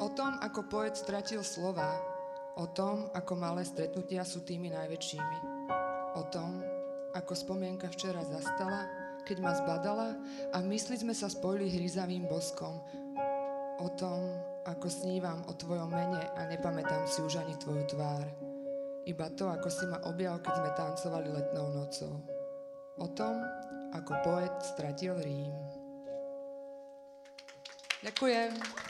O tom, ako poet stratil slova, o tom, ako malé stretnutia sú tými najväčšími. O tom, ako spomienka včera zastala, keď ma zbadala a v mysli sme sa spojili hryzavým boskom. O tom, ako snívam o tvojom mene a nepamätám si už ani tvoju tvár. Iba to, ako si ma objal, keď sme tancovali letnou nocou. O tom, ako poet stratil Rím. Ďakujem.